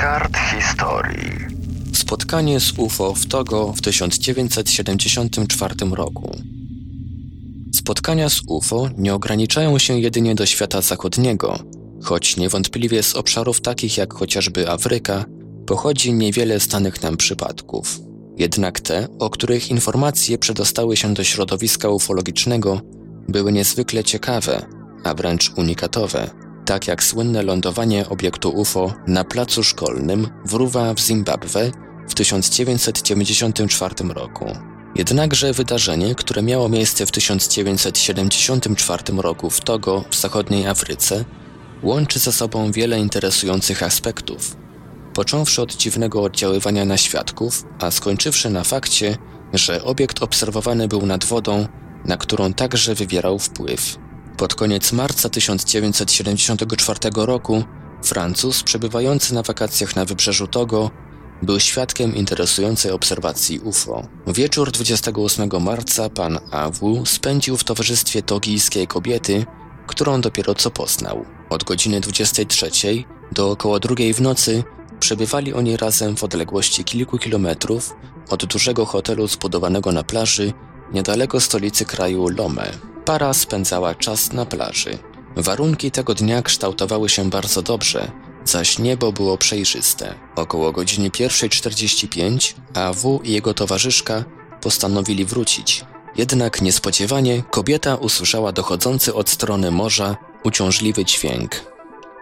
kart historii. Spotkanie z UFO w Togo w 1974 roku. Spotkania z UFO nie ograniczają się jedynie do świata zachodniego, choć niewątpliwie z obszarów takich jak chociażby Afryka pochodzi niewiele znanych nam przypadków. Jednak te, o których informacje przedostały się do środowiska ufologicznego, były niezwykle ciekawe, a wręcz unikatowe, tak jak słynne lądowanie obiektu UFO na placu szkolnym w Ruwa w Zimbabwe w 1994 roku. Jednakże wydarzenie, które miało miejsce w 1974 roku w Togo w zachodniej Afryce, łączy ze sobą wiele interesujących aspektów, począwszy od dziwnego oddziaływania na świadków, a skończywszy na fakcie, że obiekt obserwowany był nad wodą, na którą także wywierał wpływ. Pod koniec marca 1974 roku Francuz, przebywający na wakacjach na wybrzeżu Togo, był świadkiem interesującej obserwacji UFO. Wieczór 28 marca pan A.W. spędził w towarzystwie togijskiej kobiety, którą dopiero co poznał. Od godziny 23 do około drugiej w nocy przebywali oni razem w odległości kilku kilometrów od dużego hotelu zbudowanego na plaży niedaleko stolicy kraju Lome. Para spędzała czas na plaży. Warunki tego dnia kształtowały się bardzo dobrze, zaś niebo było przejrzyste. Około godziny 1.45 AW i jego towarzyszka postanowili wrócić. Jednak niespodziewanie kobieta usłyszała dochodzący od strony morza uciążliwy dźwięk.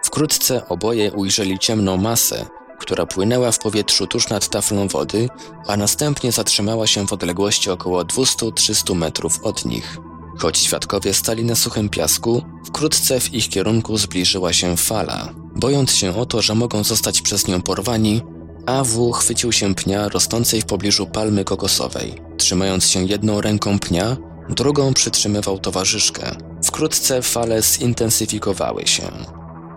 Wkrótce oboje ujrzeli ciemną masę, która płynęła w powietrzu tuż nad taflą wody, a następnie zatrzymała się w odległości około 200-300 metrów od nich. Choć świadkowie stali na suchym piasku, wkrótce w ich kierunku zbliżyła się fala. Bojąc się o to, że mogą zostać przez nią porwani, AW chwycił się pnia rosnącej w pobliżu palmy kokosowej. Trzymając się jedną ręką pnia, drugą przytrzymywał towarzyszkę. Wkrótce fale zintensyfikowały się.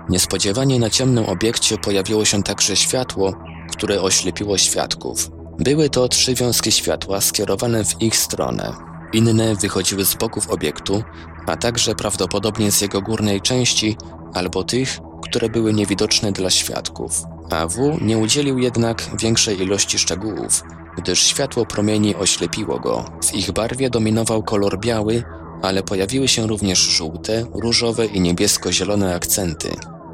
Niespodziewanie na ciemnym obiekcie pojawiło się także światło, które oślepiło świadków. Były to trzy wiązki światła skierowane w ich stronę. Inne wychodziły z boków obiektu, a także prawdopodobnie z jego górnej części albo tych, które były niewidoczne dla świadków. AW nie udzielił jednak większej ilości szczegółów, gdyż światło promieni oślepiło go. W ich barwie dominował kolor biały, ale pojawiły się również żółte, różowe i niebiesko-zielone akcenty.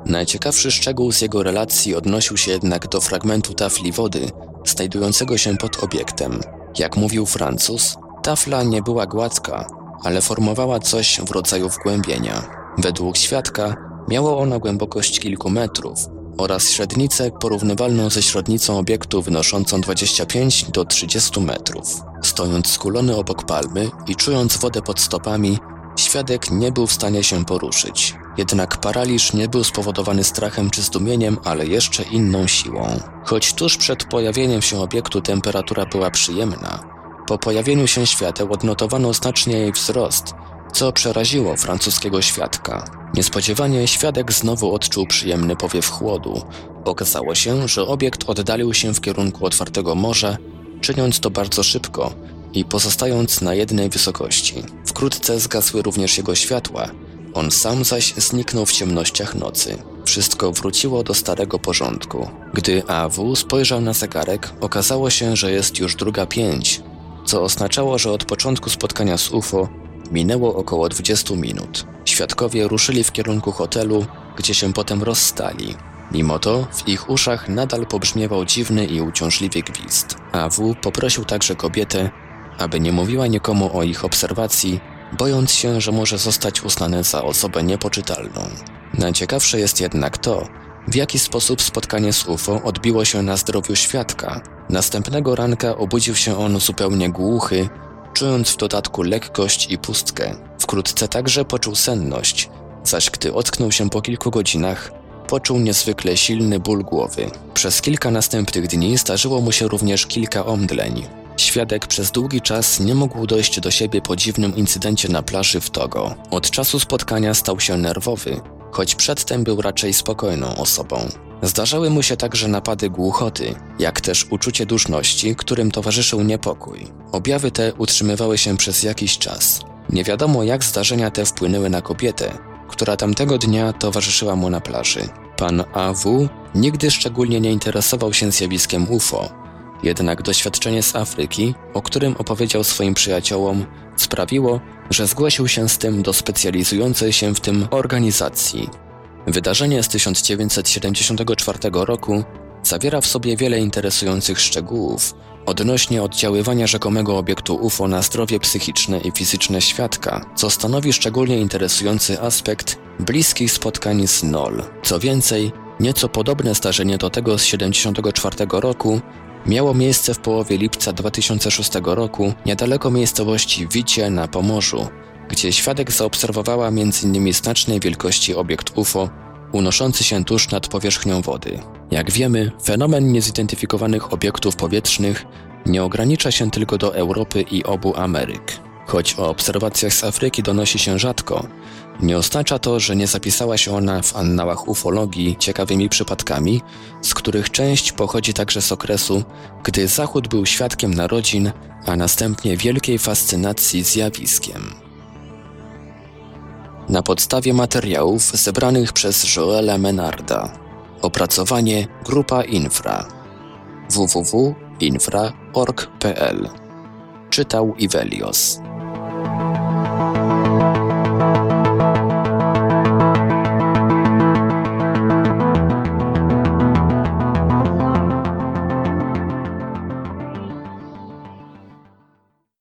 Najciekawszy szczegół z jego relacji odnosił się jednak do fragmentu tafli wody, znajdującego się pod obiektem. Jak mówił Francuz, tafla nie była gładka, ale formowała coś w rodzaju wgłębienia. Według świadka miało ono głębokość kilku metrów oraz średnicę porównywalną ze średnicą obiektu wynoszącą 25 do 30 metrów. Stojąc skulony obok palmy i czując wodę pod stopami, świadek nie był w stanie się poruszyć. Jednak paraliż nie był spowodowany strachem czy zdumieniem, ale jeszcze inną siłą. Choć tuż przed pojawieniem się obiektu temperatura była przyjemna, po pojawieniu się świateł odnotowano znacznie jej wzrost, co przeraziło francuskiego świadka. Niespodziewanie świadek znowu odczuł przyjemny powiew chłodu. Okazało się, że obiekt oddalił się w kierunku otwartego morza, czyniąc to bardzo szybko i pozostając na jednej wysokości. Wkrótce zgasły również jego światła, on sam zaś zniknął w ciemnościach nocy. Wszystko wróciło do starego porządku. Gdy AW spojrzał na zegarek, okazało się, że jest już druga pięć, co oznaczało, że od początku spotkania z UFO minęło około 20 minut. Świadkowie ruszyli w kierunku hotelu, gdzie się potem rozstali. Mimo to w ich uszach nadal pobrzmiewał dziwny i uciążliwy gwizd. AW poprosił także kobietę, aby nie mówiła nikomu o ich obserwacji, bojąc się, że może zostać uznane za osobę niepoczytalną. Najciekawsze jest jednak to, w jaki sposób spotkanie z UFO odbiło się na zdrowiu świadka. Następnego ranka obudził się on zupełnie głuchy, czując w dodatku lekkość i pustkę. Wkrótce także poczuł senność, zaś gdy ocknął się po kilku godzinach, poczuł niezwykle silny ból głowy. Przez kilka następnych dni zdarzyło mu się również kilka omdleń. Świadek przez długi czas nie mógł dojść do siebie po dziwnym incydencie na plaży w Togo. Od czasu spotkania stał się nerwowy, choć przedtem był raczej spokojną osobą. Zdarzały mu się także napady głuchoty, jak też uczucie duszności, którym towarzyszył niepokój. Objawy te utrzymywały się przez jakiś czas. Nie wiadomo jak zdarzenia te wpłynęły na kobietę, która tamtego dnia towarzyszyła mu na plaży. Pan A.W. nigdy szczególnie nie interesował się zjawiskiem UFO, jednak doświadczenie z Afryki, o którym opowiedział swoim przyjaciołom, sprawiło, że zgłosił się z tym do specjalizującej się w tym organizacji. Wydarzenie z 1974 roku zawiera w sobie wiele interesujących szczegółów odnośnie oddziaływania rzekomego obiektu UFO na zdrowie psychiczne i fizyczne świadka, co stanowi szczególnie interesujący aspekt bliskich spotkań z NOL. Co więcej, nieco podobne zdarzenie do tego z 1974 roku miało miejsce w połowie lipca 2006 roku niedaleko miejscowości Wicie na Pomorzu, gdzie świadek zaobserwowała m.in. znacznej wielkości obiekt UFO unoszący się tuż nad powierzchnią wody. Jak wiemy, fenomen niezidentyfikowanych obiektów powietrznych nie ogranicza się tylko do Europy i obu Ameryk. Choć o obserwacjach z Afryki donosi się rzadko, nie oznacza to, że nie zapisała się ona w annałach ufologii ciekawymi przypadkami, z których część pochodzi także z okresu, gdy Zachód był świadkiem narodzin, a następnie wielkiej fascynacji zjawiskiem. Na podstawie materiałów zebranych przez Joela Menarda. Opracowanie Grupa Infra www.infra.org.pl Czytał Ivelios.